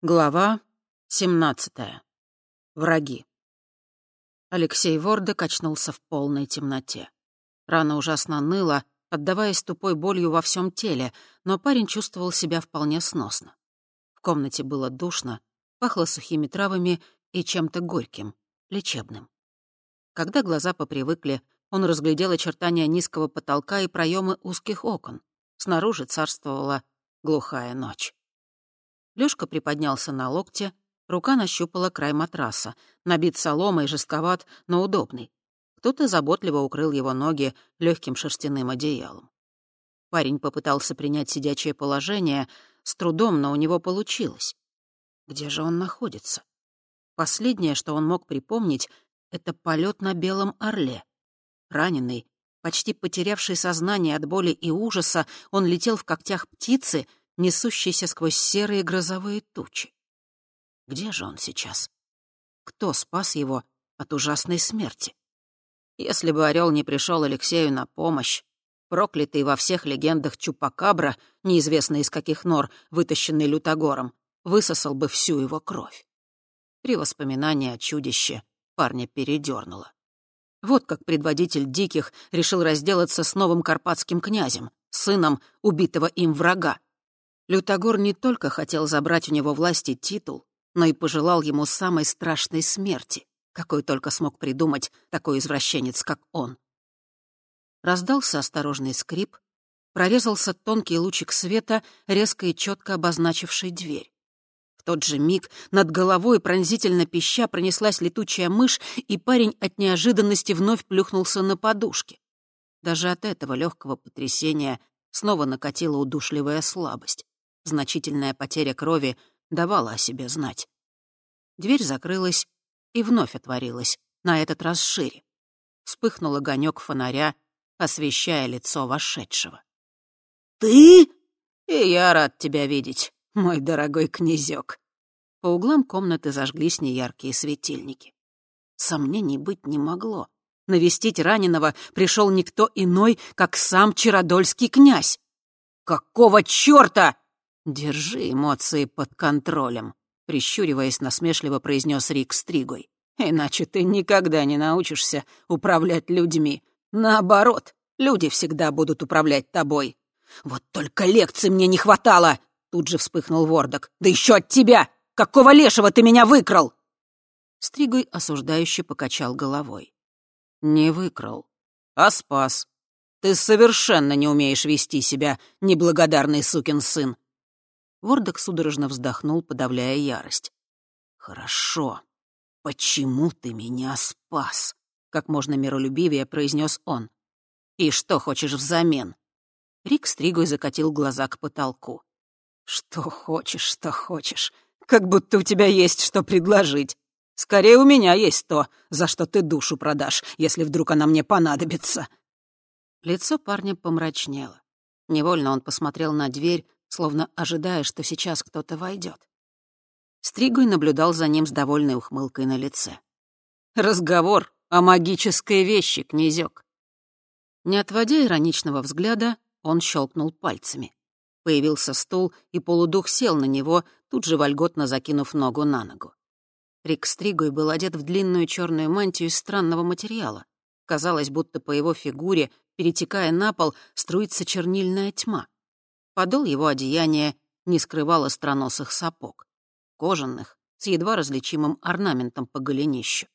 Глава 17. Враги. Алексей Ворда качнулся в полной темноте. Рана ужасно ныла, отдаваясь тупой болью во всем теле, но парень чувствовал себя вполне сносно. В комнате было душно, пахло сухими травами и чем-то горьким, лечебным. Когда глаза попривыкли, он разглядел очертания низкого потолка и проемы узких окон. Снаружи царствовала глухая ночь. Лёшка приподнялся на локте, рука нащупала край матраса. Набит соломой, жестковат, но удобный. Кто-то заботливо укрыл его ноги легким шерстяным одеялом. Парень попытался принять сидячее положение, с трудом, но у него получилось. Где же он находится? Последнее, что он мог припомнить, это полет на белом орле. Раненый, почти потерявший сознание от боли и ужаса, он летел в когтях птицы — несущийся сквозь серые грозовые тучи. Где же он сейчас? Кто спас его от ужасной смерти? Если бы орел не пришел Алексею на помощь, проклятый во всех легендах Чупакабра, неизвестно из каких нор, вытащенный Лютогором, высосал бы всю его кровь. При воспоминании о чудище парня передернуло. Вот как предводитель диких решил разделаться с новым карпатским князем, сыном убитого им врага. Лютогор не только хотел забрать у него власть и титул, но и пожелал ему самой страшной смерти, какой только смог придумать такой извращенец, как он. Раздался осторожный скрип, прорезался тонкий лучик света, резко и четко обозначивший дверь. В тот же миг над головой пронзительно пища пронеслась летучая мышь, и парень от неожиданности вновь плюхнулся на подушке. Даже от этого легкого потрясения снова накатила удушливая слабость. Значительная потеря крови давала о себе знать. Дверь закрылась и вновь отворилась, на этот раз шире. Вспыхнул огонек фонаря, освещая лицо вошедшего. «Ты?» «И я рад тебя видеть, мой дорогой князёк». По углам комнаты зажглись неяркие светильники. Сомнений быть не могло. Навестить раненого пришел никто иной, как сам Чародольский князь. «Какого чёрта?» «Держи эмоции под контролем», — прищуриваясь, насмешливо произнес Рик Стригой. «Иначе ты никогда не научишься управлять людьми. Наоборот, люди всегда будут управлять тобой». «Вот только лекций мне не хватало!» — тут же вспыхнул Вордок. «Да еще от тебя! Какого лешего ты меня выкрал?» Стригой осуждающе покачал головой. «Не выкрал, а спас. Ты совершенно не умеешь вести себя, неблагодарный сукин сын. Вордок судорожно вздохнул, подавляя ярость. «Хорошо. Почему ты меня спас?» — как можно миролюбивее произнес он. «И что хочешь взамен?» Рик стригой закатил глаза к потолку. «Что хочешь, что хочешь. Как будто у тебя есть что предложить. Скорее, у меня есть то, за что ты душу продашь, если вдруг она мне понадобится». Лицо парня помрачнело. Невольно он посмотрел на дверь, словно ожидая, что сейчас кто-то войдет. Стригуй наблюдал за ним с довольной ухмылкой на лице. «Разговор о магической вещи, князёк!» Не отводя ироничного взгляда, он щелкнул пальцами. Появился стул, и полудух сел на него, тут же вольготно закинув ногу на ногу. Рик Стригуй был одет в длинную черную мантию из странного материала. Казалось, будто по его фигуре, перетекая на пол, струится чернильная тьма. Подол его одеяния не скрывал остроносых сапог, кожаных, с едва различимым орнаментом по голенищу.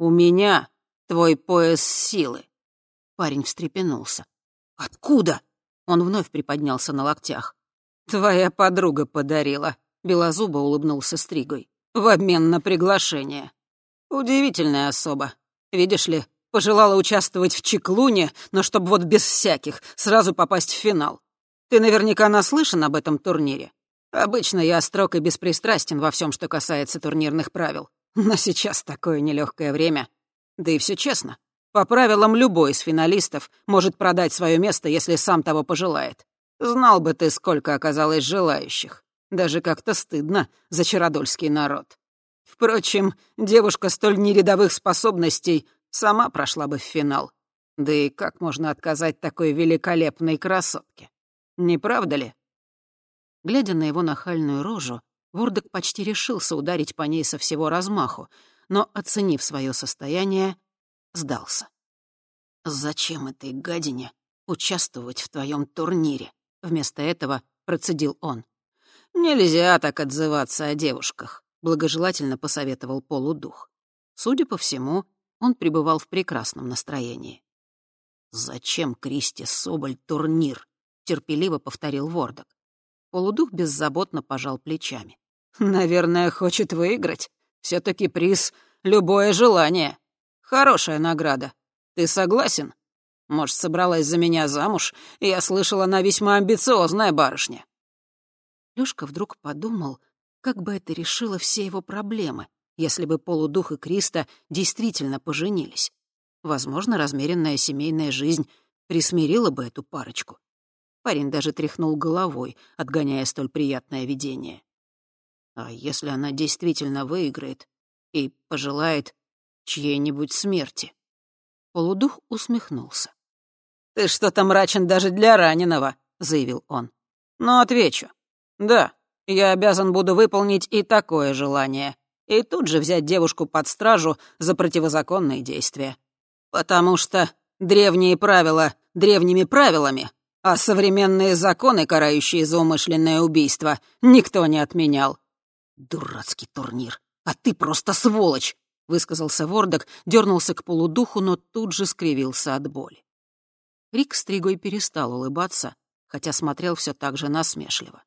«У меня твой пояс силы!» Парень встрепенулся. «Откуда?» Он вновь приподнялся на локтях. «Твоя подруга подарила», — Белозубо улыбнулся Стригой. «В обмен на приглашение. Удивительная особа. Видишь ли, пожелала участвовать в чеклуне, но чтобы вот без всяких, сразу попасть в финал. Ты наверняка наслышан об этом турнире. Обычно я строг и беспристрастен во всем, что касается турнирных правил. Но сейчас такое нелегкое время. Да и все честно. По правилам, любой из финалистов может продать свое место, если сам того пожелает. Знал бы ты, сколько оказалось желающих. Даже как-то стыдно за чародольский народ. Впрочем, девушка столь нерядовых способностей сама прошла бы в финал. Да и как можно отказать такой великолепной красотке? Не правда ли?» Глядя на его нахальную рожу, Вордок почти решился ударить по ней со всего размаху, но, оценив свое состояние, сдался. «Зачем этой гадине участвовать в твоем турнире?» Вместо этого процедил он. «Нельзя так отзываться о девушках», — благожелательно посоветовал полудух. Судя по всему, он пребывал в прекрасном настроении. «Зачем Кристи Соболь турнир?» — терпеливо повторил Вордок. Полудух беззаботно пожал плечами. «Наверное, хочет выиграть. все таки приз — любое желание. Хорошая награда. Ты согласен? Может, собралась за меня замуж? Я слышал, она весьма амбициозная барышня». Лёшка вдруг подумал, как бы это решило все его проблемы, если бы полудух и Криста действительно поженились. Возможно, размеренная семейная жизнь присмирила бы эту парочку. Парень даже тряхнул головой, отгоняя столь приятное видение. А если она действительно выиграет и пожелает чьей-нибудь смерти? Полудух усмехнулся. «Ты что-то мрачен даже для раненого», — заявил он. «Но отвечу. Да, я обязан буду выполнить и такое желание, и тут же взять девушку под стражу за противозаконные действия. Потому что древние правила древними правилами, а современные законы, карающие за умышленное убийство, никто не отменял. «Дурацкий турнир, а ты просто сволочь!» — высказался Вордок, дернулся к полудуху, но тут же скривился от боли. Рик Стригой перестал улыбаться, хотя смотрел все так же насмешливо.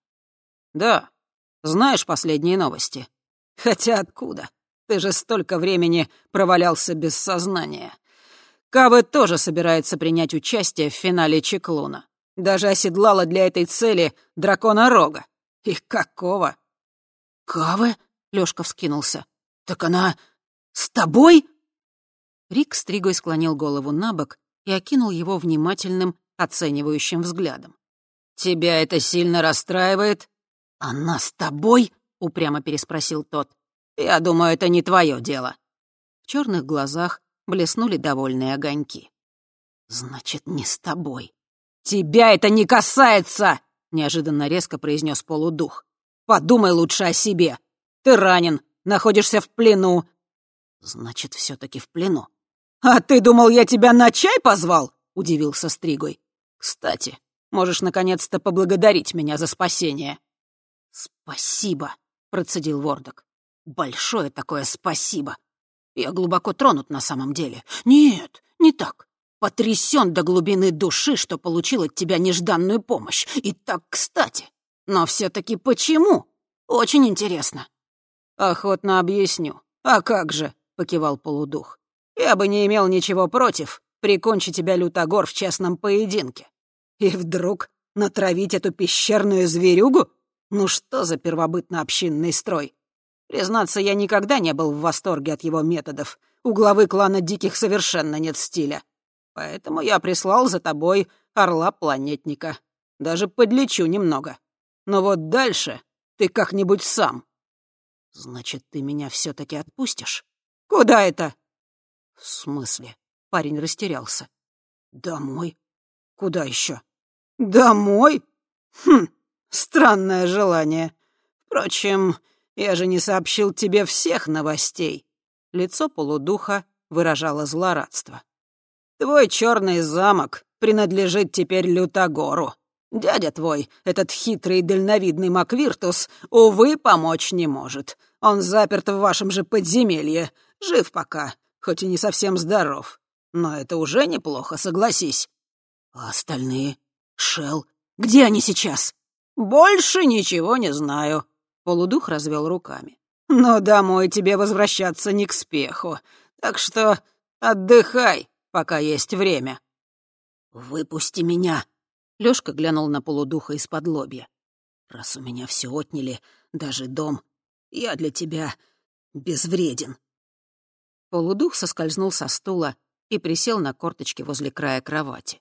«Да, знаешь последние новости. Хотя откуда? Ты же столько времени провалялся без сознания. Кавы тоже собирается принять участие в финале Чеклуна. Даже оседлала для этой цели дракона Рога. И какого? «Кавы?» — Лёшка вскинулся. «Так она с тобой?» Рик стригой склонил голову на бок и окинул его внимательным, оценивающим взглядом. «Тебя это сильно расстраивает?» «Она с тобой?» — упрямо переспросил тот. «Я думаю, это не твое дело». В черных глазах блеснули довольные огоньки. «Значит, не с тобой». «Тебя это не касается!» — неожиданно резко произнес полудух. «Подумай лучше о себе. Ты ранен, находишься в плену». «Значит, все таки в плену». «А ты думал, я тебя на чай позвал?» — удивился Стригой. «Кстати, можешь наконец-то поблагодарить меня за спасение». «Спасибо», — процедил Вордок. «Большое такое спасибо. Я глубоко тронут на самом деле. Нет, не так. Потрясен до глубины души, что получил от тебя нежданную помощь. И так кстати. Но все-таки почему? Очень интересно. Охотно объясню. А как же, покивал полудух. Я бы не имел ничего против прикончить тебя, Лютогор, в честном поединке. И вдруг натравить эту пещерную зверюгу? Ну что за первобытно-общинный строй? Признаться, я никогда не был в восторге от его методов. У главы клана Диких совершенно нет стиля. Поэтому я прислал за тобой орла-планетника. Даже подлечу немного. Но вот дальше ты как-нибудь сам. Значит, ты меня все таки отпустишь? Куда это? В смысле? Парень растерялся. Домой? Куда еще? Домой? Хм, странное желание. Впрочем, я же не сообщил тебе всех новостей. Лицо полудуха выражало злорадство. Твой черный замок принадлежит теперь Лютогору. Дядя твой, этот хитрый и дальновидный Маквиртус, увы, помочь не может. Он заперт в вашем же подземелье. Жив пока, хоть и не совсем здоров. Но это уже неплохо, согласись. А остальные? Шел, где они сейчас? Больше ничего не знаю. Полудух развел руками. «Но домой тебе возвращаться не к спеху, так что отдыхай, пока есть время». «Выпусти меня!» — Лёшка глянул на полудуха из-под лобья. «Раз у меня все отняли, даже дом, я для тебя безвреден». Полудух соскользнул со стула и присел на корточки возле края кровати.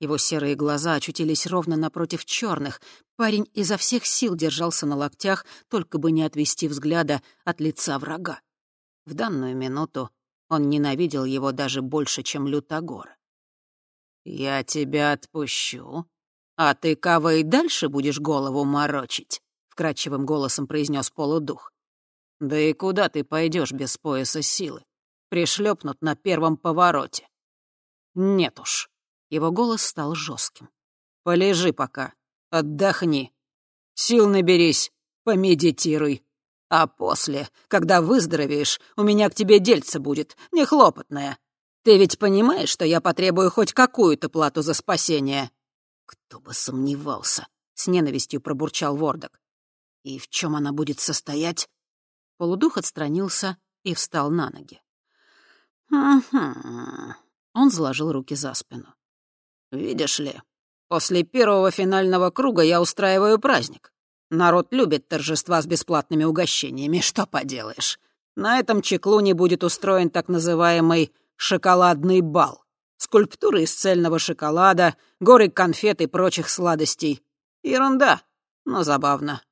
Его серые глаза очутились ровно напротив черных. Парень изо всех сил держался на локтях, только бы не отвести взгляда от лица врага. В данную минуту он ненавидел его даже больше, чем Лютогора. «Я тебя отпущу, а ты кого и дальше будешь голову морочить?» — вкрадчивым голосом произнес полудух. «Да и куда ты пойдешь без пояса силы? Пришлепнут на первом повороте». «Нет уж». Его голос стал жестким. «Полежи пока, отдохни. Сил наберись, помедитируй. А после, когда выздоровеешь, у меня к тебе дельце будет, нехлопотное. Ты ведь понимаешь, что я потребую хоть какую-то плату за спасение?» «Кто бы сомневался», — с ненавистью пробурчал Вордок. «И в чем она будет состоять?» Полудух отстранился и встал на ноги. «Угу». Он заложил руки за спину. «Видишь ли, после первого финального круга я устраиваю праздник. Народ любит торжества с бесплатными угощениями, что поделаешь. На этом чеклуне будет устроен так называемый «шоколадный бал». Скульптуры из цельного шоколада, горы конфет и прочих сладостей. Ерунда, но забавно.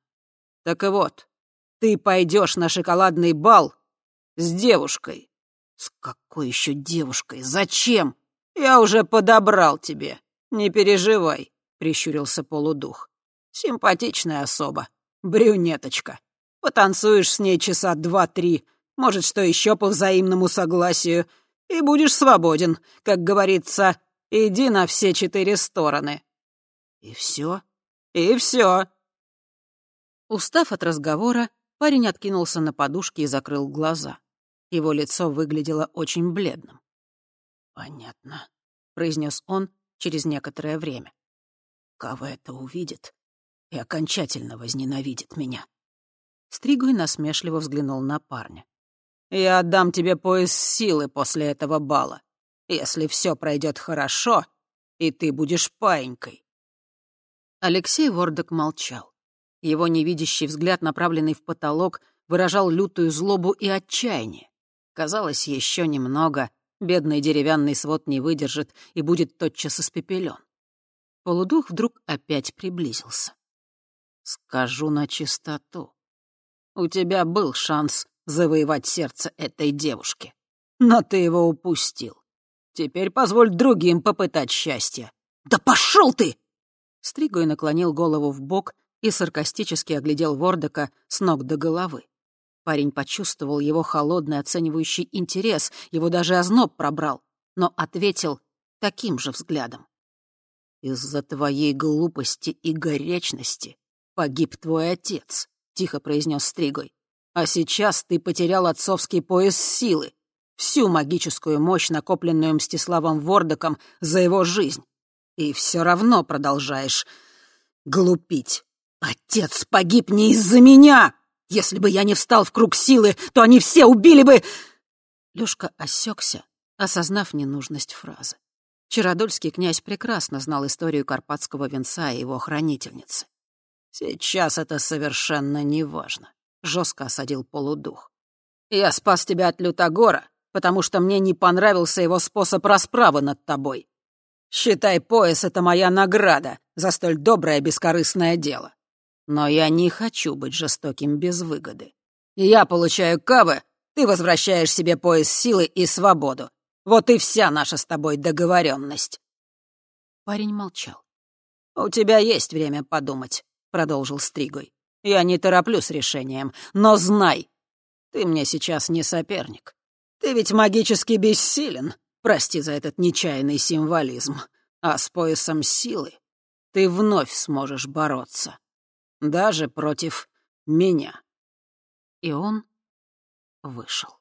Так и вот, ты пойдешь на шоколадный бал с девушкой. С какой еще девушкой? Зачем? Я уже подобрал тебе. Не переживай, прищурился полудух. Симпатичная особа, брюнеточка. Потанцуешь с ней часа два-три, может, что еще по взаимному согласию, и будешь свободен, как говорится, иди на все четыре стороны. И все? И все. Устав от разговора, парень откинулся на подушке и закрыл глаза. Его лицо выглядело очень бледным. «Понятно», — произнес он через некоторое время. «Кава это увидит, и окончательно возненавидит меня. Стригуй насмешливо взглянул на парня. «Я отдам тебе пояс силы после этого бала, если все пройдет хорошо, и ты будешь паинькой». Алексей Вордок молчал. Его невидящий взгляд, направленный в потолок, выражал лютую злобу и отчаяние. Казалось, еще немного, бедный деревянный свод не выдержит и будет тотчас испепелен. Полудух вдруг опять приблизился. Скажу на чистоту. У тебя был шанс завоевать сердце этой девушки, но ты его упустил. Теперь позволь другим попытать счастье. Да пошел ты! Стригой наклонил голову в бок и саркастически оглядел Вордока с ног до головы. Парень почувствовал его холодный оценивающий интерес, его даже озноб пробрал, но ответил таким же взглядом. «Из-за твоей глупости и горячности «Погиб твой отец», — тихо произнес Стригой. «А сейчас ты потерял отцовский пояс силы, всю магическую мощь, накопленную Мстиславом Вордоком за его жизнь. И все равно продолжаешь глупить. Отец погиб не из-за меня! Если бы я не встал в круг силы, то они все убили бы...» Лёшка осекся, осознав ненужность фразы. Чародольский князь прекрасно знал историю карпатского венца и его хранительницы. «Сейчас это совершенно неважно», — жестко осадил полудух. «Я спас тебя от Лютогора, потому что мне не понравился его способ расправы над тобой. Считай, пояс — это моя награда за столь доброе бескорыстное дело. Но я не хочу быть жестоким без выгоды. Я получаю кавы, ты возвращаешь себе пояс силы и свободу. Вот и вся наша с тобой договоренность. Парень молчал. «У тебя есть время подумать продолжил Стригой. «Я не тороплю с решением, но знай, ты мне сейчас не соперник. Ты ведь магически бессилен, прости за этот нечаянный символизм, а с поясом силы ты вновь сможешь бороться, даже против меня». И он вышел.